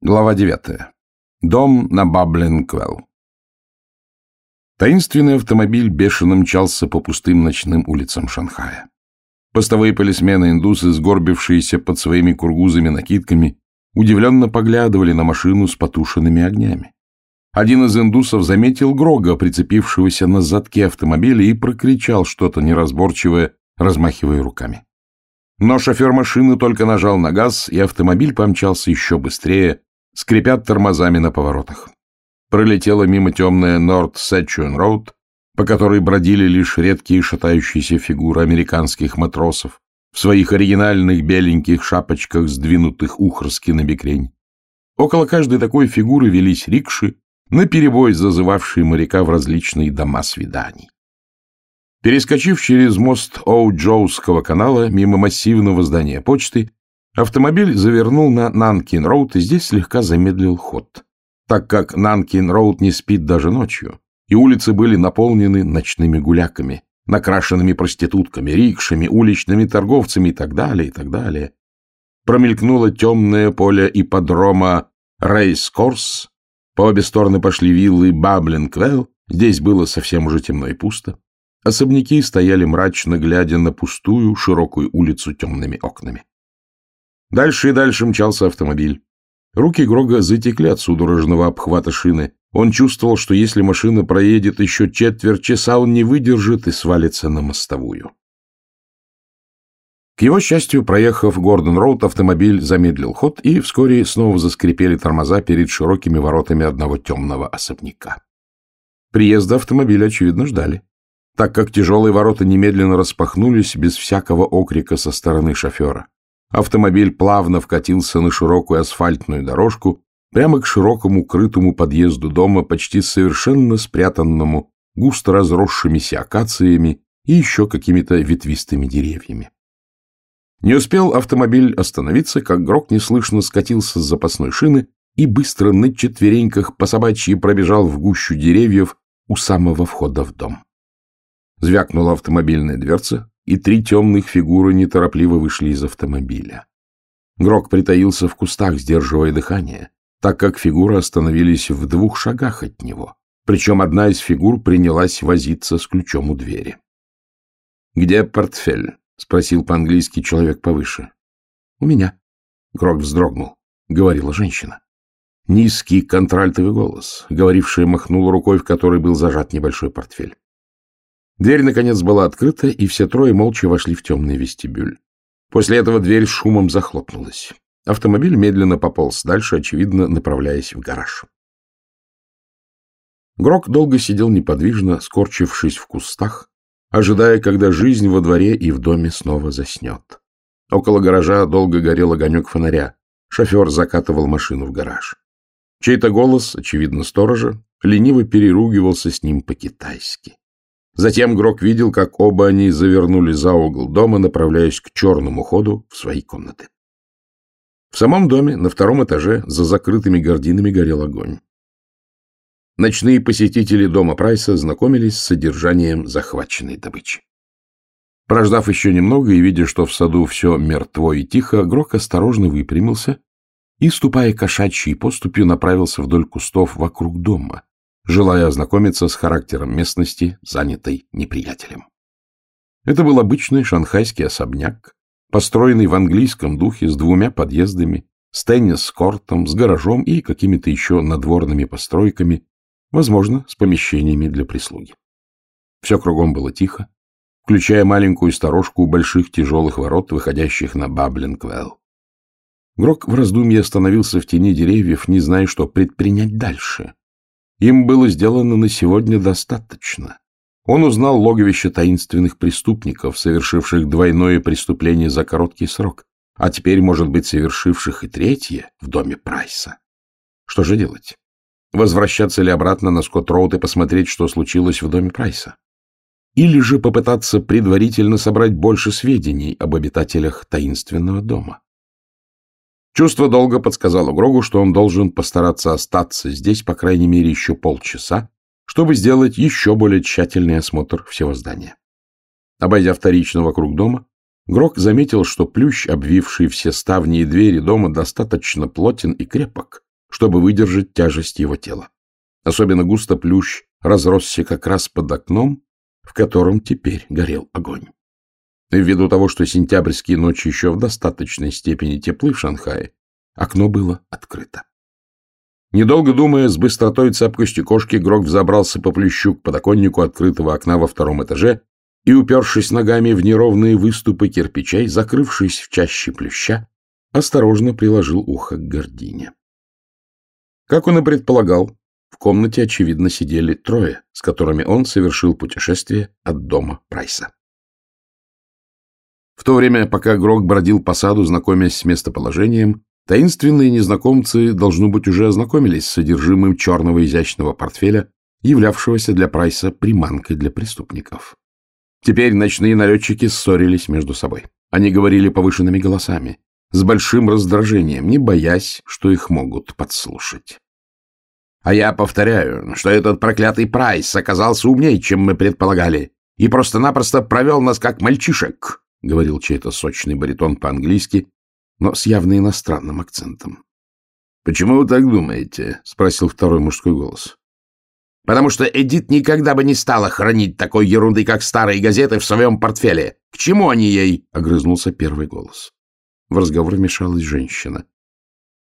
Глава 9. Дом на Баблинквелл. Таинственный автомобиль бешено мчался по пустым ночным улицам Шанхая. Постовые полисмены-индусы, сгорбившиеся под своими кургузами-накидками, удивленно поглядывали на машину с потушенными огнями. Один из индусов заметил Грога, прицепившегося на задке автомобиля, и прокричал что-то неразборчивое, размахивая руками. Но шофер машины только нажал на газ, и автомобиль помчался еще быстрее, скрипят тормозами на поворотах. Пролетела мимо темная Норт Сэтчуэн Роуд, по которой бродили лишь редкие шатающиеся фигуры американских матросов в своих оригинальных беленьких шапочках, сдвинутых ухорски на бекрень. Около каждой такой фигуры велись рикши, наперебой зазывавшие моряка в различные дома свиданий. Перескочив через мост Су-Чжоуского канала мимо массивного здания почты, Автомобиль завернул на Нанкин-Роуд и здесь слегка замедлил ход, так как Нанкин-Роуд не спит даже ночью, и улицы были наполнены ночными гуляками, накрашенными проститутками, рикшами, уличными торговцами и так далее, и так далее. Промелькнуло темное поле ипподрома Рейс-Корс, по обе стороны пошли виллы Баблинг-Велл, здесь было совсем уже темно и пусто. Особняки стояли мрачно, глядя на пустую широкую улицу темными окнами. Дальше и дальше мчался автомобиль. Руки Грога затекли от судорожного обхвата шины. Он чувствовал, что если машина проедет еще четверть часа, он не выдержит и свалится на мостовую. К его счастью, проехав Гордон-Роуд, автомобиль замедлил ход, и вскоре снова заскрипели тормоза перед широкими воротами одного темного особняка. Приезда автомобиля, очевидно, ждали, так как тяжелые ворота немедленно распахнулись без всякого окрика со стороны шофера. Автомобиль плавно вкатился на широкую асфальтную дорожку прямо к широкому крытому подъезду дома, почти совершенно спрятанному густо разросшимися акациями и еще какими-то ветвистыми деревьями. Не успел автомобиль остановиться, как Грок неслышно скатился с запасной шины и быстро на четвереньках по собачьи пробежал в гущу деревьев у самого входа в дом. Звякнула автомобильная дверца, и три темных фигуры неторопливо вышли из автомобиля. Грок притаился в кустах, сдерживая дыхание, так как фигуры остановились в двух шагах от него. Причем одна из фигур принялась возиться с ключом у двери. — Где портфель? — спросил по-английски человек повыше. — У меня. Грок вздрогнул. Говорила женщина. Низкий контральтовый голос, говорившая махнула рукой, в которой был зажат небольшой портфель. Дверь, наконец, была открыта, и все трое молча вошли в темный вестибюль. После этого дверь шумом захлопнулась. Автомобиль медленно пополз дальше, очевидно, направляясь в гараж. Грок долго сидел неподвижно, скорчившись в кустах, ожидая, когда жизнь во дворе и в доме снова заснет. Около гаража долго горел огонек фонаря. Шофер закатывал машину в гараж. Чей-то голос, очевидно, сторожа, лениво переругивался с ним по-китайски. Затем Грок видел, как оба они завернули за угол дома, направляясь к черному ходу в свои комнаты. В самом доме, на втором этаже, за закрытыми гординами горел огонь. Ночные посетители дома Прайса знакомились с содержанием захваченной добычи. Прождав еще немного и видя, что в саду все мертво и тихо, Грок осторожно выпрямился и, ступая кошачьей поступью, направился вдоль кустов вокруг дома, желая ознакомиться с характером местности, занятой неприятелем. Это был обычный шанхайский особняк, построенный в английском духе с двумя подъездами, с теннис-кортом, с гаражом и какими-то еще надворными постройками, возможно, с помещениями для прислуги. Все кругом было тихо, включая маленькую сторожку у больших тяжелых ворот, выходящих на Баблинквелл. Грок в раздумье остановился в тени деревьев, не зная, что предпринять дальше. Им было сделано на сегодня достаточно. Он узнал логовище таинственных преступников, совершивших двойное преступление за короткий срок, а теперь, может быть, совершивших и третье в доме Прайса. Что же делать? Возвращаться ли обратно на Скотт-Роуд и посмотреть, что случилось в доме Прайса? Или же попытаться предварительно собрать больше сведений об обитателях таинственного дома? Чувство долго подсказало Грогу, что он должен постараться остаться здесь, по крайней мере, еще полчаса, чтобы сделать еще более тщательный осмотр всего здания. Обойдя вторично вокруг дома, Грог заметил, что плющ, обвивший все ставни и двери дома, достаточно плотен и крепок, чтобы выдержать тяжесть его тела. Особенно густо плющ разросся как раз под окном, в котором теперь горел огонь. Ввиду того, что сентябрьские ночи еще в достаточной степени теплы в Шанхае, окно было открыто. Недолго думая, с быстротой цепкостью кошки Грок взобрался по плющу к подоконнику открытого окна во втором этаже и, упершись ногами в неровные выступы кирпичей, закрывшись в чаще плюща, осторожно приложил ухо к гордине. Как он и предполагал, в комнате, очевидно, сидели трое, с которыми он совершил путешествие от дома Прайса. В то время, пока Грок бродил по саду, знакомясь с местоположением, таинственные незнакомцы, должно быть, уже ознакомились с содержимым черного изящного портфеля, являвшегося для Прайса приманкой для преступников. Теперь ночные налетчики ссорились между собой. Они говорили повышенными голосами, с большим раздражением, не боясь, что их могут подслушать. А я повторяю, что этот проклятый Прайс оказался умнее, чем мы предполагали, и просто-напросто провел нас как мальчишек, — говорил чей-то сочный баритон по-английски, но с явно иностранным акцентом. — Почему вы так думаете? — спросил второй мужской голос. — Потому что Эдит никогда бы не стала хранить такой ерунды, как старые газеты, в своем портфеле. К чему они ей? — огрызнулся первый голос. В разговор вмешалась женщина.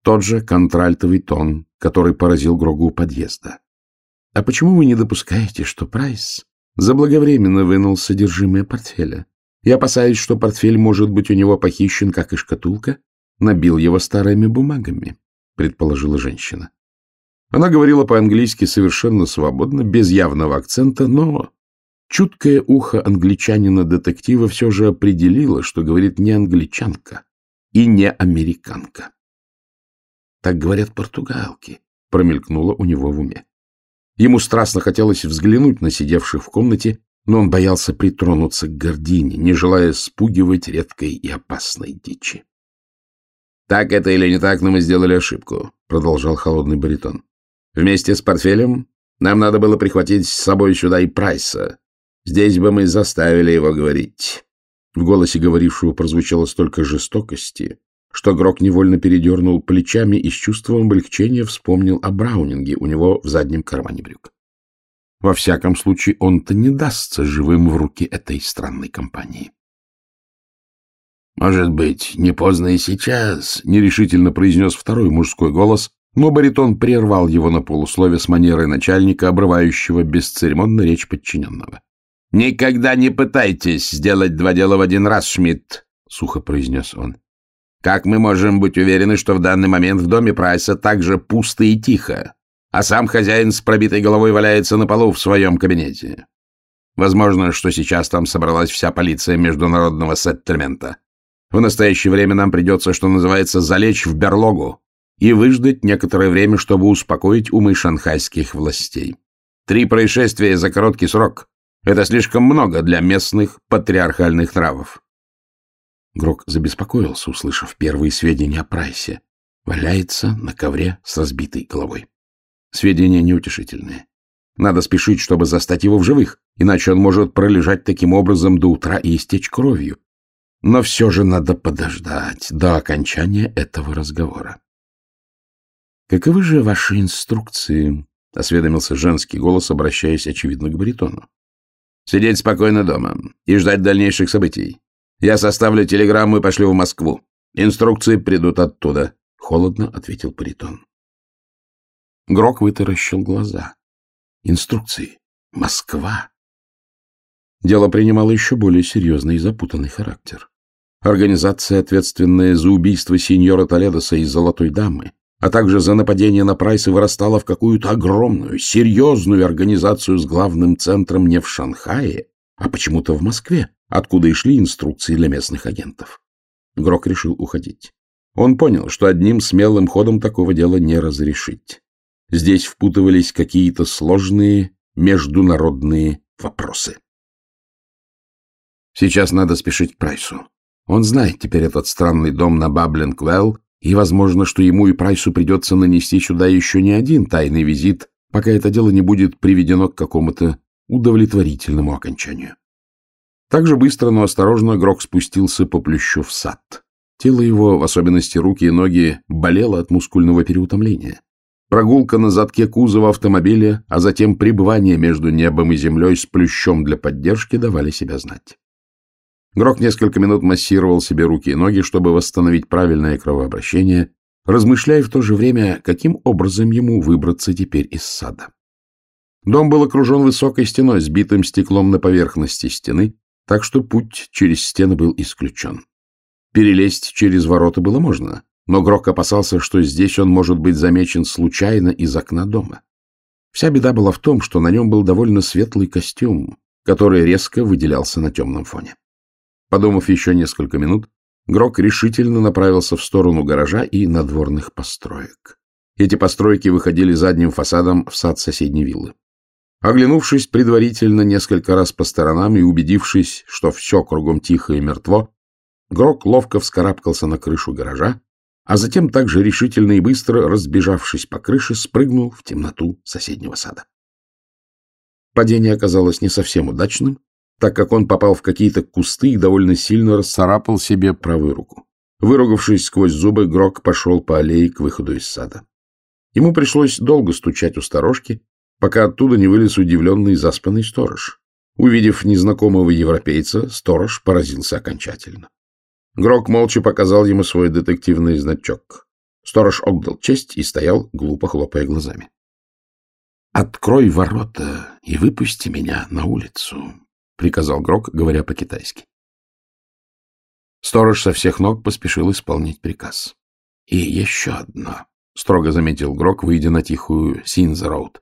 Тот же контральтовый тон, который поразил Грогу у подъезда. — А почему вы не допускаете, что Прайс заблаговременно вынул содержимое портфеля? Я опасаюсь, что портфель может быть у него похищен, как и шкатулка, набил его старыми бумагами, — предположила женщина. Она говорила по-английски совершенно свободно, без явного акцента, но чуткое ухо англичанина-детектива все же определило, что говорит не англичанка и не американка. Так говорят португалки, промелькнуло у него в уме. Ему страстно хотелось взглянуть на сидевших в комнате, но он боялся притронуться к гордине, не желая спугивать редкой и опасной дичи. — Так это или не так, но мы сделали ошибку, — продолжал холодный баритон. — Вместе с портфелем нам надо было прихватить с собой сюда и Прайса. Здесь бы мы заставили его говорить. В голосе говорившего прозвучало столько жестокости, что Грок невольно передернул плечами и с чувством облегчения вспомнил о Браунинге у него в заднем кармане брюк. Во всяком случае, он-то не дастся живым в руки этой странной компании. «Может быть, не поздно и сейчас», — нерешительно произнес второй мужской голос, но баритон прервал его на полуслове с манерой начальника, обрывающего бесцеремонно речь подчиненного. «Никогда не пытайтесь сделать два дела в один раз, Шмидт», — сухо произнес он. Как мы можем быть уверены, что в данный момент в доме Прайса так же пусто и тихо, а сам хозяин с пробитой головой валяется на полу в своем кабинете? Возможно, что сейчас там собралась вся полиция международного сеттельмента. В настоящее время нам придется, что называется, залечь в берлогу и выждать некоторое время, чтобы успокоить умы шанхайских властей. Три происшествия за короткий срок — это слишком много для местных патриархальных нравов. Грок забеспокоился, услышав первые сведения о Прайсе. Валяется на ковре с разбитой головой. Сведения неутешительные. Надо спешить, чтобы застать его в живых, иначе он может пролежать таким образом до утра и истечь кровью. Но все же надо подождать до окончания этого разговора. «Каковы же ваши инструкции?» — осведомился женский голос, обращаясь, очевидно, к баритону. «Сидеть спокойно дома и ждать дальнейших событий. Я составлю телеграмму и пошлю в Москву. Инструкции придут оттуда. Холодно ответил Паритон. Грок вытаращил глаза. Инструкции. Москва. Дело принимало еще более серьезный и запутанный характер. Организация, ответственная за убийство сеньора Толедоса и Золотой Дамы, а также за нападение на Прайса, вырастала в какую-то огромную, серьезную организацию с главным центром не в Шанхае, а почему-то в Москве, откуда и шли инструкции для местных агентов. Грок решил уходить. Он понял, что одним смелым ходом такого дела не разрешить. Здесь впутывались какие-то сложные международные вопросы. Сейчас надо спешить к Прайсу. Он знает теперь этот странный дом на Баблинг-Велл, и, возможно, что ему и Прайсу придется нанести сюда еще не один тайный визит, пока это дело не будет приведено к какому-то удовлетворительному окончанию. Так же быстро, но осторожно Грок спустился по плющу в сад. Тело его, в особенности руки и ноги, болело от мускульного переутомления. Прогулка на задке кузова автомобиля, а затем пребывание между небом и землей с плющом для поддержки давали себя знать. Грок несколько минут массировал себе руки и ноги, чтобы восстановить правильное кровообращение, размышляя в то же время, каким образом ему выбраться теперь из сада. Дом был окружен высокой стеной с битым стеклом на поверхности стены, так что путь через стены был исключен. Перелезть через ворота было можно, но Грок опасался, что здесь он может быть замечен случайно из окна дома. Вся беда была в том, что на нем был довольно светлый костюм, который резко выделялся на темном фоне. Подумав еще несколько минут, Грок решительно направился в сторону гаража и надворных построек. Эти постройки выходили задним фасадом в сад соседней виллы. Оглянувшись предварительно несколько раз по сторонам и убедившись, что все кругом тихо и мертво, Грок ловко вскарабкался на крышу гаража, а затем также решительно и быстро, разбежавшись по крыше, спрыгнул в темноту соседнего сада. Падение оказалось не совсем удачным, так как он попал в какие-то кусты и довольно сильно расцарапал себе правую руку. Выругавшись сквозь зубы, Грок пошел по аллее к выходу из сада. Ему пришлось долго стучать у сторожки, пока оттуда не вылез удивленный заспанный сторож. Увидев незнакомого европейца, сторож поразился окончательно. Грок молча показал ему свой детективный значок. Сторож отдал честь и стоял, глупо хлопая глазами. — Открой ворота и выпусти меня на улицу, — приказал Грок, говоря по-китайски. Сторож со всех ног поспешил исполнить приказ. — И еще одно, — строго заметил Грок, выйдя на тихую Синз-Роуд.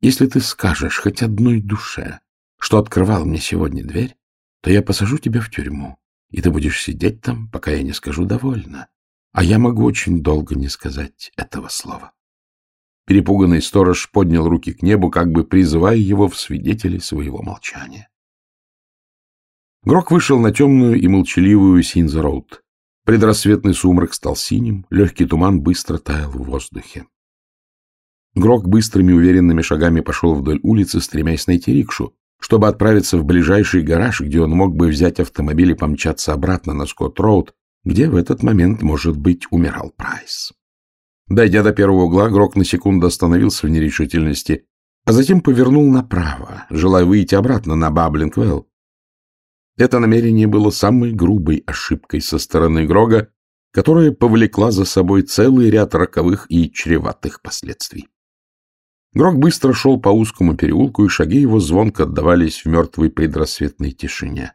Если ты скажешь хоть одной душе, что открывал мне сегодня дверь, то я посажу тебя в тюрьму, и ты будешь сидеть там, пока я не скажу «довольно». А я могу очень долго не сказать этого слова. Перепуганный сторож поднял руки к небу, как бы призывая его в свидетели своего молчания. Грок вышел на темную и молчаливую Синза-Роуд. Предрассветный сумрак стал синим, легкий туман быстро таял в воздухе. Грок быстрыми уверенными шагами пошел вдоль улицы, стремясь найти рикшу, чтобы отправиться в ближайший гараж, где он мог бы взять автомобиль и помчаться обратно на Скотт-Роуд, где в этот момент, может быть, умирал Прайс. Дойдя до первого угла, Грок на секунду остановился в нерешительности, а затем повернул направо, желая выйти обратно на Баблингвелл. Это намерение было самой грубой ошибкой со стороны Грога, которая повлекла за собой целый ряд роковых и чреватых последствий. Грок быстро шел по узкому переулку, и шаги его звонко отдавались в мертвой предрассветной тишине.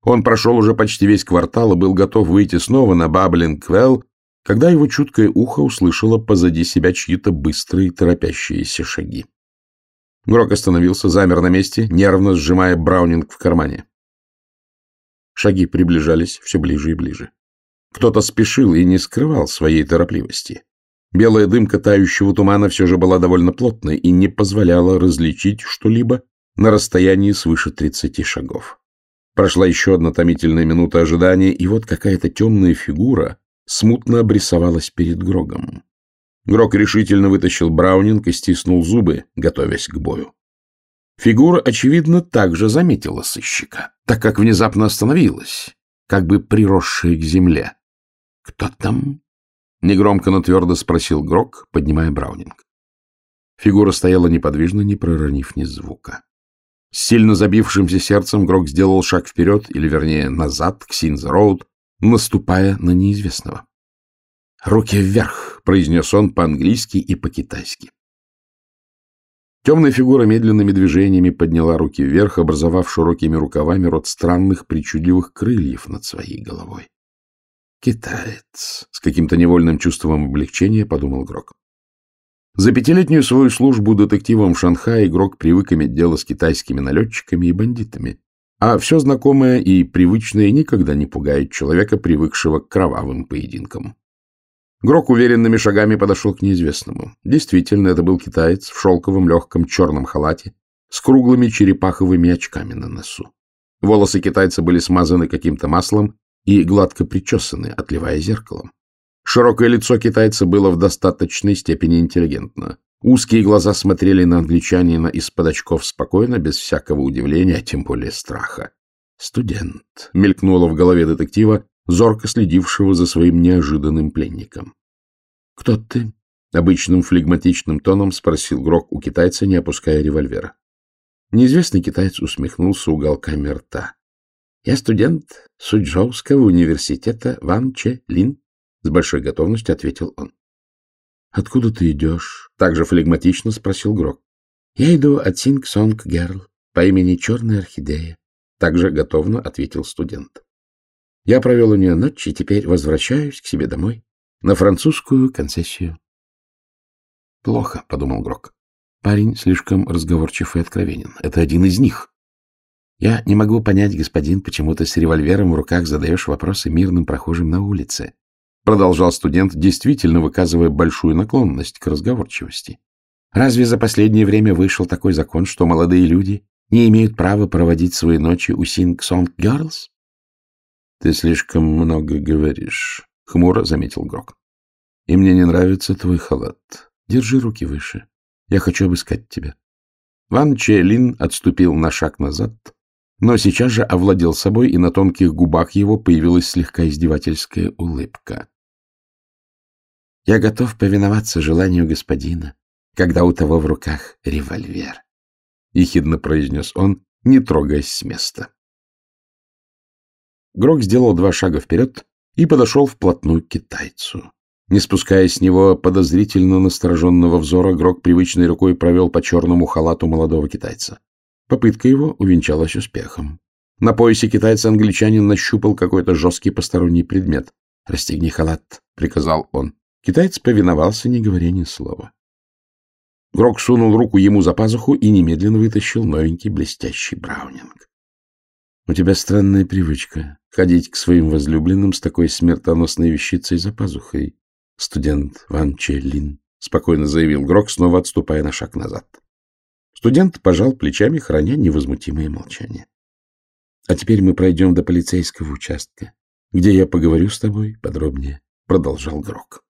Он прошел уже почти весь квартал и был готов выйти снова на Баблинг-Квелл, когда его чуткое ухо услышало позади себя чьи-то быстрые торопящиеся шаги. Грок остановился, замер на месте, нервно сжимая Браунинг в кармане. Шаги приближались все ближе и ближе. Кто-то спешил и не скрывал своей торопливости. Белая дымка тающего тумана все же была довольно плотной и не позволяла различить что-либо на расстоянии свыше тридцати шагов. Прошла еще одна томительная минута ожидания, и вот какая-то темная фигура смутно обрисовалась перед Грогом. Грог решительно вытащил Браунинг и стиснул зубы, готовясь к бою. Фигура, очевидно, также заметила сыщика, так как внезапно остановилась, как бы приросшая к земле. «Кто там?» Негромко, но твердо спросил Грок, поднимая Браунинг. Фигура стояла неподвижно, не проронив ни звука. С сильно забившимся сердцем Грок сделал шаг вперед, или, вернее, назад, к Синз-Роуд, наступая на неизвестного. «Руки вверх!» — произнес он по-английски и по-китайски. Темная фигура медленными движениями подняла руки вверх, образовав широкими рукавами рот странных причудливых крыльев над своей головой. Китаец. С каким-то невольным чувством облегчения подумал Грок. За пятилетнюю свою службу детективом в Шанхае Грок привык иметь дело с китайскими налетчиками и бандитами. А все знакомое и привычное никогда не пугает человека, привыкшего к кровавым поединкам. Грок уверенными шагами подошел к неизвестному. Действительно, это был китаец в шелковом легком черном халате с круглыми черепаховыми очками на носу. Волосы китайца были смазаны каким-то маслом, и гладко причесаны, отливая зеркалом. Широкое лицо китайца было в достаточной степени интеллигентно. Узкие глаза смотрели на англичанина из-под очков спокойно, без всякого удивления, а тем более страха. «Студент», — мелькнуло в голове детектива, зорко следившего за своим неожиданным пленником. — Кто ты? — обычным флегматичным тоном спросил Грок у китайца, не опуская револьвера. Неизвестный китаец усмехнулся уголками рта. — Я студент Суджоуского университета Ван Че Лин, — с большой готовностью ответил он. — Откуда ты идешь? — также флегматично спросил Грок. — Я иду от Синг Сонг Герл по имени Черная Орхидея, — также готовно ответил студент. Я провел у нее ночь и теперь возвращаюсь к себе домой на французскую концессию. — Плохо, — подумал Грок. Парень слишком разговорчив и откровенен. Это один из них. Я не могу понять, господин, почему ты с револьвером в руках задаешь вопросы мирным прохожим на улице. Продолжал студент, действительно выказывая большую наклонность к разговорчивости. Разве за последнее время вышел такой закон, что молодые люди не имеют права проводить свои ночи у Sing Song Girls? — Ты слишком много говоришь, — хмуро заметил Грок. — И мне не нравится твой халат. Держи руки выше. Я хочу обыскать тебя. Ван Че отступил на шаг назад, но сейчас же овладел собой, и на тонких губах его появилась слегка издевательская улыбка. «Я готов повиноваться желанию господина, когда у того в руках револьвер», — ехидно произнес он, не трогаясь с места. Грок сделал два шага вперед и подошел вплотную к китайцу. Не спуская с него подозрительно настороженного взора, Грок привычной рукой провел по черному халату молодого китайца. Попытка его увенчалась успехом. На поясе китайца англичанин нащупал какой-то жесткий посторонний предмет. «Расстегни халат», — приказал он. Китаец повиновался, не говоря ни слова. Грок сунул руку ему за пазуху и немедленно вытащил новенький блестящий браунинг. — У тебя странная привычка — ходить к своим возлюбленным с такой смертоносной вещицей за пазухой, студент Ван Челлин, — спокойно заявил Грок, снова отступая на шаг назад. Студент пожал плечами, храня невозмутимое молчание. — А теперь мы пройдем до полицейского участка, где я поговорю с тобой подробнее, — продолжал Грок.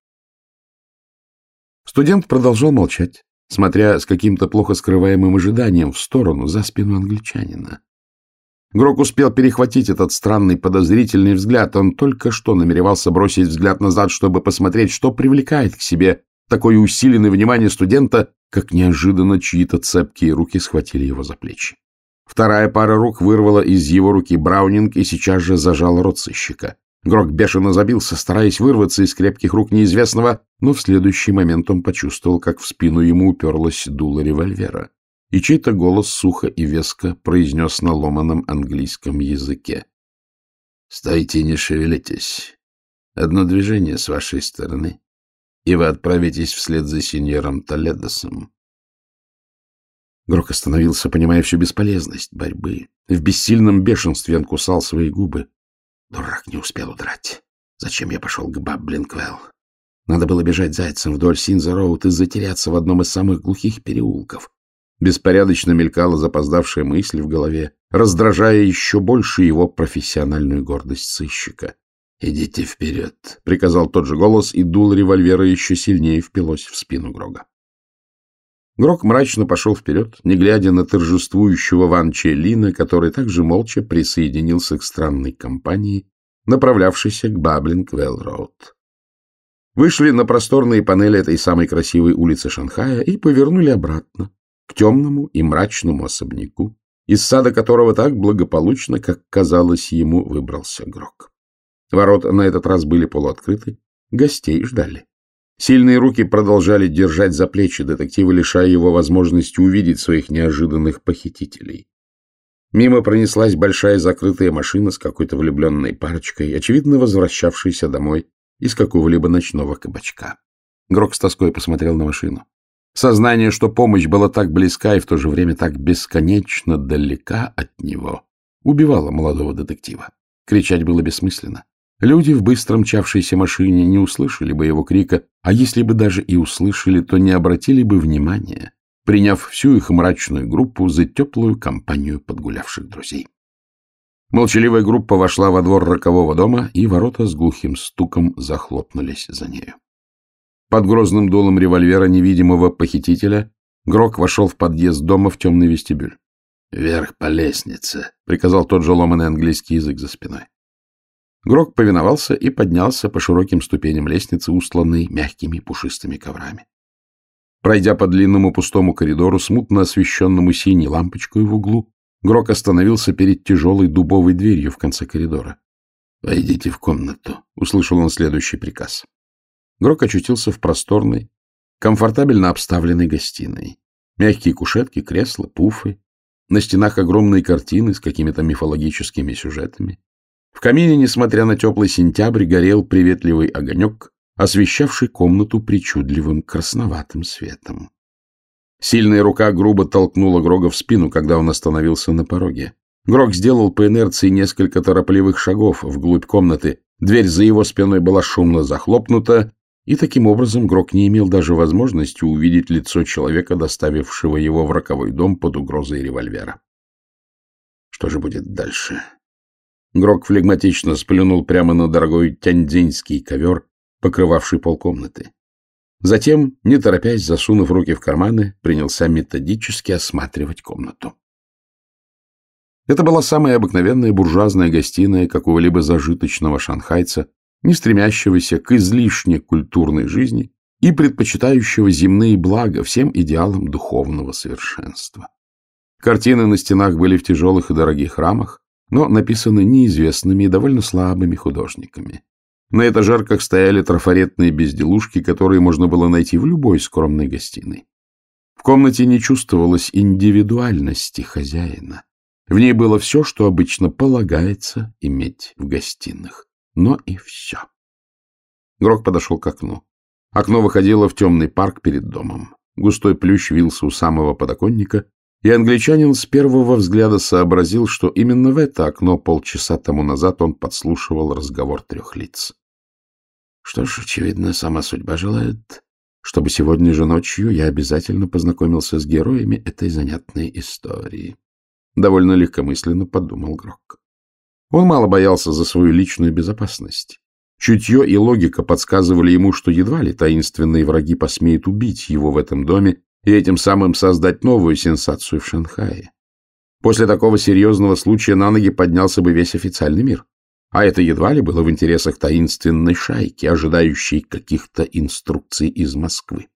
Студент продолжал молчать, смотря с каким-то плохо скрываемым ожиданием в сторону, за спину англичанина. Грок успел перехватить этот странный подозрительный взгляд. Он только что намеревался бросить взгляд назад, чтобы посмотреть, что привлекает к себе такое усиленное внимание студента, как неожиданно чьи-то цепкие руки схватили его за плечи. Вторая пара рук вырвала из его руки Браунинг и сейчас же зажала рот сыщика. Грок бешено забился, стараясь вырваться из крепких рук неизвестного, но в следующий момент он почувствовал, как в спину ему уперлась дуло револьвера и чей-то голос сухо и веско произнес на ломаном английском языке. — Стойте, не шевелитесь. Одно движение с вашей стороны, и вы отправитесь вслед за сеньором Толедосом. Грок остановился, понимая всю бесполезность борьбы. В бессильном бешенстве он кусал свои губы. Дурак не успел удрать. Зачем я пошел к Бабблинквелл? Надо было бежать зайцем вдоль Синза-Роуд и затеряться в одном из самых глухих переулков. Беспорядочно мелькала запоздавшая мысль в голове, раздражая еще больше его профессиональную гордость сыщика. — Идите вперед, — приказал тот же голос, и дуло револьвера еще сильнее впилось в спину Грока. Грок мрачно пошел вперед, не глядя на торжествующего Ван Челина, который также молча присоединился к странной компании, направлявшейся к Баблинг-Велл-Роуд. Вышли на просторные панели этой самой красивой улицы Шанхая и повернули обратно, к темному и мрачному особняку, из сада которого так благополучно, как казалось ему, выбрался Грок. Ворота на этот раз были полуоткрыты, гостей ждали. Сильные руки продолжали держать за плечи детектива, лишая его возможности увидеть своих неожиданных похитителей. Мимо пронеслась большая закрытая машина с какой-то влюбленной парочкой, очевидно возвращавшейся домой из какого-либо ночного кабачка. Грок с тоской посмотрел на машину. Сознание, что помощь была так близка и в то же время так бесконечно далека от него, убивало молодого детектива. Кричать было бессмысленно. Люди в быстро мчавшейся машине не услышали бы его крика, а если бы даже и услышали, то не обратили бы внимания, приняв всю их мрачную группу за теплую компанию подгулявших друзей. Молчаливая группа вошла во двор рокового дома, и ворота с глухим стуком захлопнулись за нею. Под грозным дулом револьвера невидимого похитителя Грок вошел в подъезд дома в темный вестибюль. — Вверх по лестнице, — приказал тот же ломаный английский язык за спиной. Грок повиновался и поднялся по широким ступеням лестницы, устланной мягкими пушистыми коврами. Пройдя по длинному пустому коридору, смутно освещенному синей лампочкой в углу, Грок остановился перед тяжелой дубовой дверью в конце коридора. — Войдите в комнату, — услышал он следующий приказ. Грок очутился в просторной, комфортабельно обставленной гостиной. Мягкие кушетки, кресла, пуфы. На стенах огромные картины с какими-то мифологическими сюжетами. В камине, несмотря на теплый сентябрь, горел приветливый огонек, освещавший комнату причудливым красноватым светом. Сильная рука грубо толкнула Грога в спину, когда он остановился на пороге. Грог сделал по инерции несколько торопливых шагов вглубь комнаты. Дверь за его спиной была шумно захлопнута, и таким образом Грок не имел даже возможности увидеть лицо человека, доставившего его в роковой дом под угрозой револьвера. Что же будет дальше? Грок флегматично сплюнул прямо на дорогой тяньцзиньский ковер, покрывавший полкомнаты. Затем, не торопясь, засунув руки в карманы, принялся методически осматривать комнату. Это была самая обыкновенная буржуазная гостиная какого-либо зажиточного шанхайца, не стремящегося к излишне культурной жизни и предпочитающего земные блага всем идеалам духовного совершенства. Картины на стенах были в тяжелых и дорогих рамах, но написаны неизвестными и довольно слабыми художниками. На этажерках стояли трафаретные безделушки, которые можно было найти в любой скромной гостиной. В комнате не чувствовалось индивидуальности хозяина. В ней было все, что обычно полагается иметь в гостиных но и все. Грок подошел к окну. Окно выходило в темный парк перед домом. Густой плющ вился у самого подоконника, и англичанин с первого взгляда сообразил, что именно в это окно полчаса тому назад он подслушивал разговор трех лиц. Что ж, очевидно, сама судьба желает, чтобы сегодня же ночью я обязательно познакомился с героями этой занятной истории. Довольно легкомысленно подумал Грок. Он мало боялся за свою личную безопасность. Чутье и логика подсказывали ему, что едва ли таинственные враги посмеют убить его в этом доме и этим самым создать новую сенсацию в Шанхае. После такого серьезного случая на ноги поднялся бы весь официальный мир. А это едва ли было в интересах таинственной шайки, ожидающей каких-то инструкций из Москвы.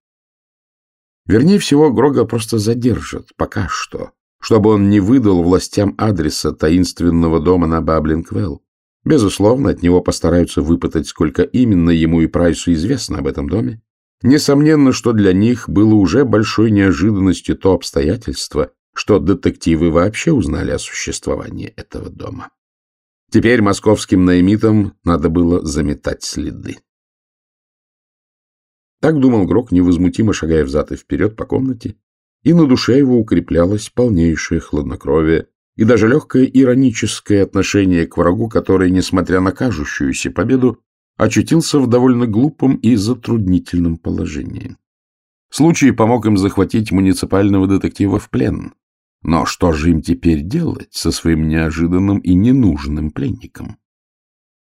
Вернее всего, Грога просто задержат, пока что, чтобы он не выдал властям адреса таинственного дома на Баблинквелл. Безусловно, от него постараются выпытать, сколько именно ему и Прайсу известно об этом доме. Несомненно, что для них было уже большой неожиданностью то обстоятельство, что детективы вообще узнали о существовании этого дома. Теперь московским наймитам надо было заметать следы. Так думал Грок, невозмутимо шагая взад и вперед по комнате, и на душе его укреплялось полнейшее хладнокровие и даже легкое ироническое отношение к врагу, который, несмотря на кажущуюся победу, очутился в довольно глупом и затруднительном положении. Случай помог им захватить муниципального детектива в плен. Но что же им теперь делать со своим неожиданным и ненужным пленником?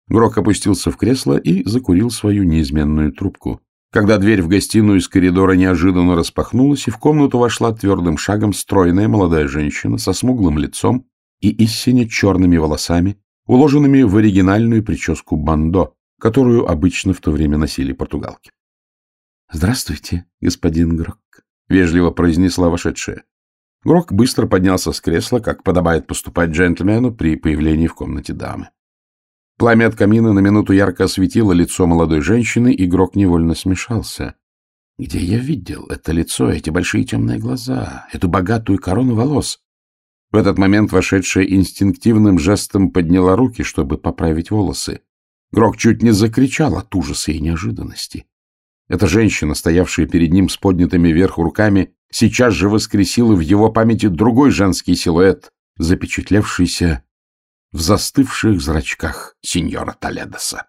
Грок опустился в кресло и закурил свою неизменную трубку когда дверь в гостиную из коридора неожиданно распахнулась, и в комнату вошла твердым шагом стройная молодая женщина со смуглым лицом и истинно черными волосами, уложенными в оригинальную прическу бандо, которую обычно в то время носили португалки. — Здравствуйте, господин Грок, — вежливо произнесла вошедшая. Грок быстро поднялся с кресла, как подобает поступать джентльмену при появлении в комнате дамы. Пламя от камина на минуту ярко осветило лицо молодой женщины, и Грок невольно смешался. Где я видел это лицо, эти большие темные глаза, эту богатую корону волос? В этот момент вошедшая инстинктивным жестом подняла руки, чтобы поправить волосы. Грок чуть не закричал от ужаса и неожиданности. Эта женщина, стоявшая перед ним с поднятыми вверх руками, сейчас же воскресила в его памяти другой женский силуэт, запечатлевшийся в застывших зрачках сеньора Толедоса.